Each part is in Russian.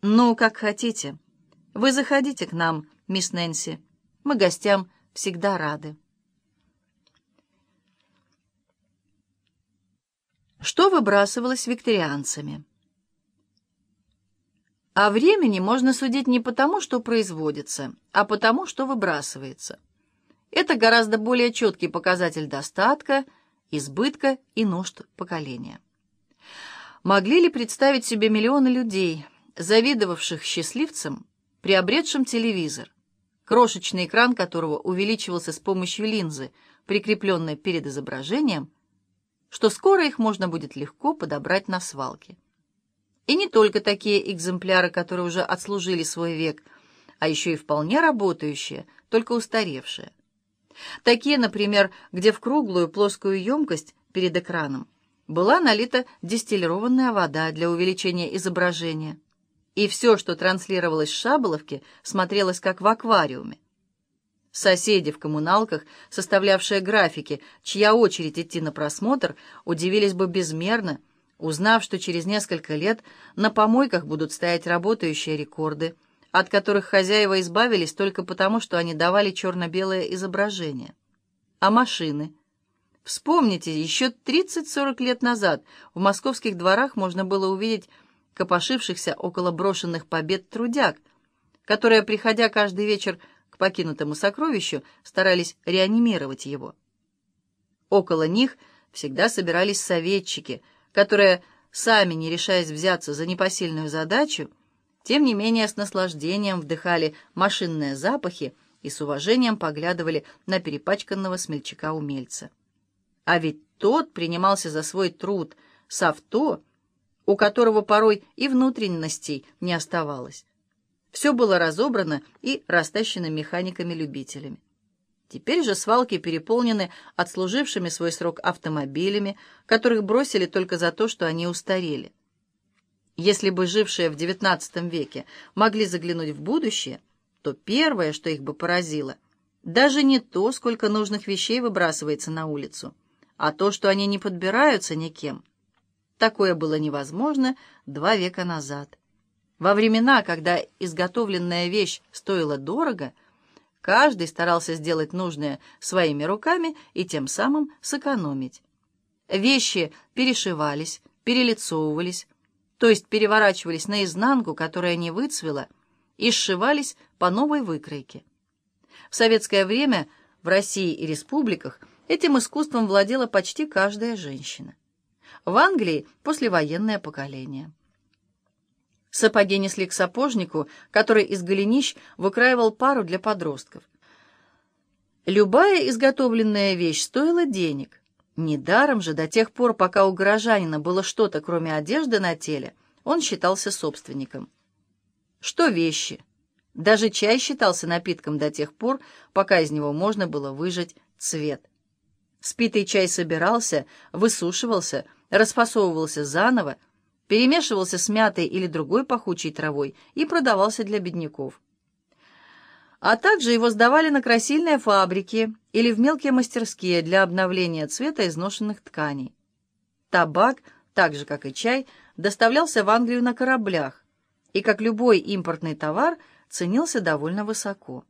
«Ну, как хотите. Вы заходите к нам, мисс Нэнси. Мы гостям всегда рады». Что выбрасывалось викторианцами? О времени можно судить не потому, что производится, а потому, что выбрасывается. Это гораздо более четкий показатель достатка, избытка и нужд поколения. Могли ли представить себе миллионы людей, завидовавших счастливцам, приобретшим телевизор, крошечный экран которого увеличивался с помощью линзы, прикрепленной перед изображением, что скоро их можно будет легко подобрать на свалке. И не только такие экземпляры, которые уже отслужили свой век, а еще и вполне работающие, только устаревшие. Такие, например, где в круглую плоскую емкость перед экраном была налита дистиллированная вода для увеличения изображения, и все, что транслировалось с шаболовки, смотрелось как в аквариуме. Соседи в коммуналках, составлявшие графики, чья очередь идти на просмотр, удивились бы безмерно, узнав, что через несколько лет на помойках будут стоять работающие рекорды, от которых хозяева избавились только потому, что они давали черно-белое изображение. А машины? Вспомните, еще 30-40 лет назад в московских дворах можно было увидеть копошившихся около брошенных побед трудяг, которые, приходя каждый вечер покинутому сокровищу, старались реанимировать его. Около них всегда собирались советчики, которые, сами не решаясь взяться за непосильную задачу, тем не менее с наслаждением вдыхали машинные запахи и с уважением поглядывали на перепачканного смельчака-умельца. А ведь тот принимался за свой труд с авто, у которого порой и внутренностей не оставалось. Все было разобрано и растащено механиками-любителями. Теперь же свалки переполнены отслужившими свой срок автомобилями, которых бросили только за то, что они устарели. Если бы жившие в XIX веке могли заглянуть в будущее, то первое, что их бы поразило, даже не то, сколько нужных вещей выбрасывается на улицу, а то, что они не подбираются никем. Такое было невозможно два века назад. Во времена, когда изготовленная вещь стоила дорого, каждый старался сделать нужное своими руками и тем самым сэкономить. Вещи перешивались, перелицовывались, то есть переворачивались наизнанку, которая не выцвела, и сшивались по новой выкройке. В советское время в России и республиках этим искусством владела почти каждая женщина. В Англии – послевоенное поколение. Сапоги несли к сапожнику, который из голенищ выкраивал пару для подростков. Любая изготовленная вещь стоила денег. Недаром же до тех пор, пока у горожанина было что-то, кроме одежды на теле, он считался собственником. Что вещи? Даже чай считался напитком до тех пор, пока из него можно было выжать цвет. Спитый чай собирался, высушивался, расфасовывался заново, перемешивался с мятой или другой пахучей травой и продавался для бедняков. А также его сдавали на красильные фабрики или в мелкие мастерские для обновления цвета изношенных тканей. Табак, так же как и чай, доставлялся в Англию на кораблях и, как любой импортный товар, ценился довольно высоко.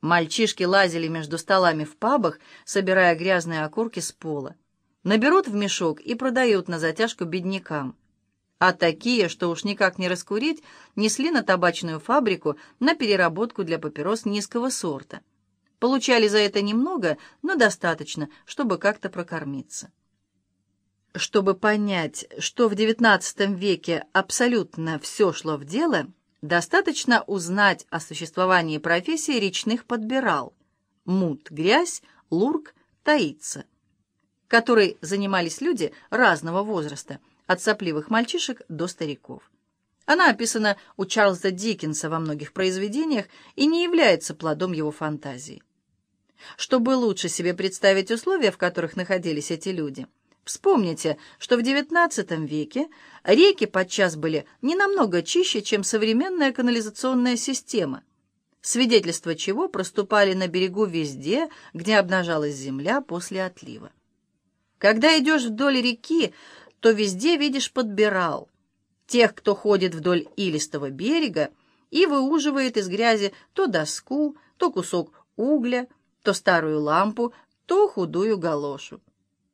Мальчишки лазили между столами в пабах, собирая грязные окурки с пола. Наберут в мешок и продают на затяжку беднякам а такие, что уж никак не раскурить, несли на табачную фабрику на переработку для папирос низкого сорта. Получали за это немного, но достаточно, чтобы как-то прокормиться. Чтобы понять, что в XIX веке абсолютно все шло в дело, достаточно узнать о существовании профессии речных подбирал – мут, грязь, лурк, таится, которой занимались люди разного возраста – от сопливых мальчишек до стариков. Она описана у Чарльза Диккенса во многих произведениях и не является плодом его фантазии. Чтобы лучше себе представить условия, в которых находились эти люди, вспомните, что в XIX веке реки подчас были не намного чище, чем современная канализационная система, свидетельство чего проступали на берегу везде, где обнажалась земля после отлива. Когда идешь вдоль реки, то везде видишь подбирал. тех, кто ходит вдоль илистого берега и выуживает из грязи то доску, то кусок угля, то старую лампу, то худую галошу.